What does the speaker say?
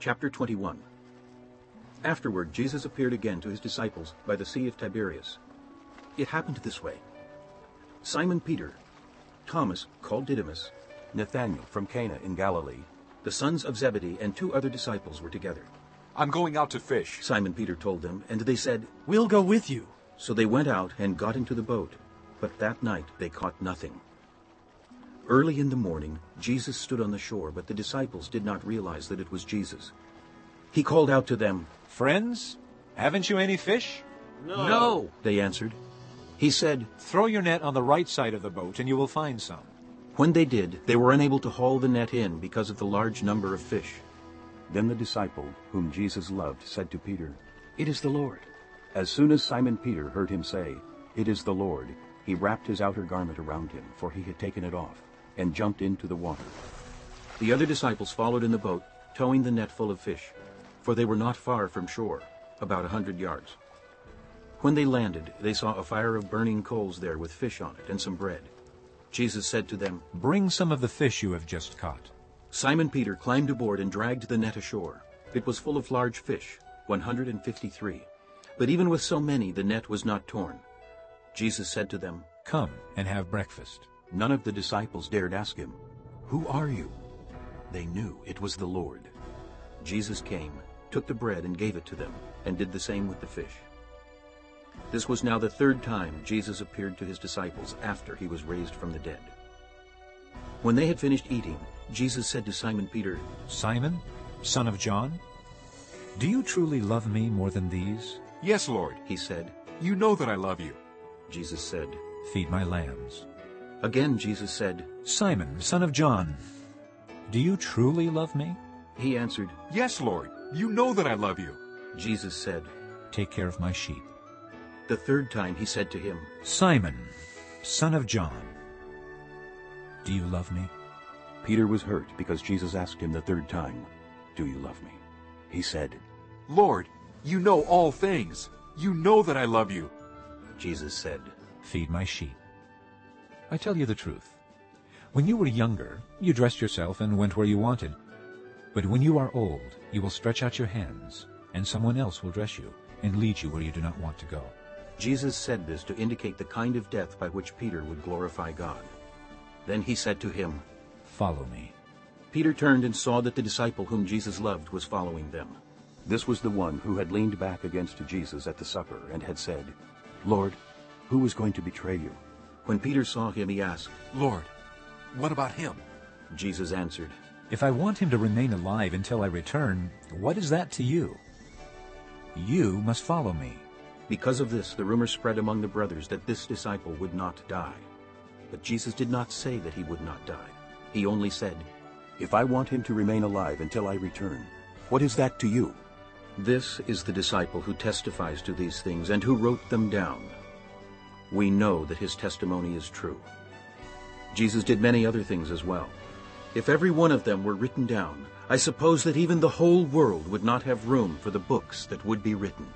Chapter 21 Afterward Jesus appeared again to his disciples by the Sea of Tiberias. It happened this way. Simon Peter, Thomas called Didymus, Nathanael from Cana in Galilee, the sons of Zebedee, and two other disciples were together. I'm going out to fish. Simon Peter told them, and they said, We'll go with you. So they went out and got into the boat, but that night they caught nothing. Early in the morning, Jesus stood on the shore, but the disciples did not realize that it was Jesus. He called out to them, Friends, haven't you any fish? No. They answered. He said, Throw your net on the right side of the boat and you will find some. When they did, they were unable to haul the net in because of the large number of fish. Then the disciple, whom Jesus loved, said to Peter, It is the Lord. As soon as Simon Peter heard him say, It is the Lord, he wrapped his outer garment around him, for he had taken it off, and jumped into the water. The other disciples followed in the boat, towing the net full of fish, for they were not far from shore, about a hundred yards. When they landed, they saw a fire of burning coals there with fish on it and some bread. Jesus said to them, Bring some of the fish you have just caught. Simon Peter climbed aboard and dragged the net ashore. It was full of large fish, 153. But even with so many, the net was not torn. Jesus said to them, Come and have breakfast. None of the disciples dared ask him, Who are you? They knew it was the Lord. Jesus came, took the bread and gave it to them, and did the same with the fish. This was now the third time Jesus appeared to his disciples after he was raised from the dead. When they had finished eating, Jesus said to Simon Peter, Simon, son of John, do you truly love me more than these? Yes, Lord. He said. You know that I love you. Jesus said. Feed my lambs. Again Jesus said, Simon, son of John, do you truly love me? He answered, Yes, Lord. You know that I love you. Jesus said, Take care of my sheep. The third time he said to him, Simon, son of John, do you love me? Peter was hurt because Jesus asked him the third time, Do you love me? He said, Lord, you know all things. You know that I love you. Jesus said, Feed my sheep. I tell you the truth. When you were younger, you dressed yourself and went where you wanted. But when you are old, you will stretch out your hands, and someone else will dress you and lead you where you do not want to go. Jesus said this to indicate the kind of death by which Peter would glorify God. Then he said to him, Follow me. Peter turned and saw that the disciple whom Jesus loved was following them. This was the one who had leaned back against Jesus at the supper and had said, Lord, who is going to betray you? When Peter saw him, he asked, Lord, what about him? Jesus answered, If I want him to remain alive until I return, what is that to you? You must follow me. Because of this, the rumor spread among the brothers that this disciple would not die. But Jesus did not say that he would not die. He only said, If I want him to remain alive until I return, what is that to you? This is the disciple who testifies to these things and who wrote them down. We know that his testimony is true. Jesus did many other things as well. If every one of them were written down, I suppose that even the whole world would not have room for the books that would be written.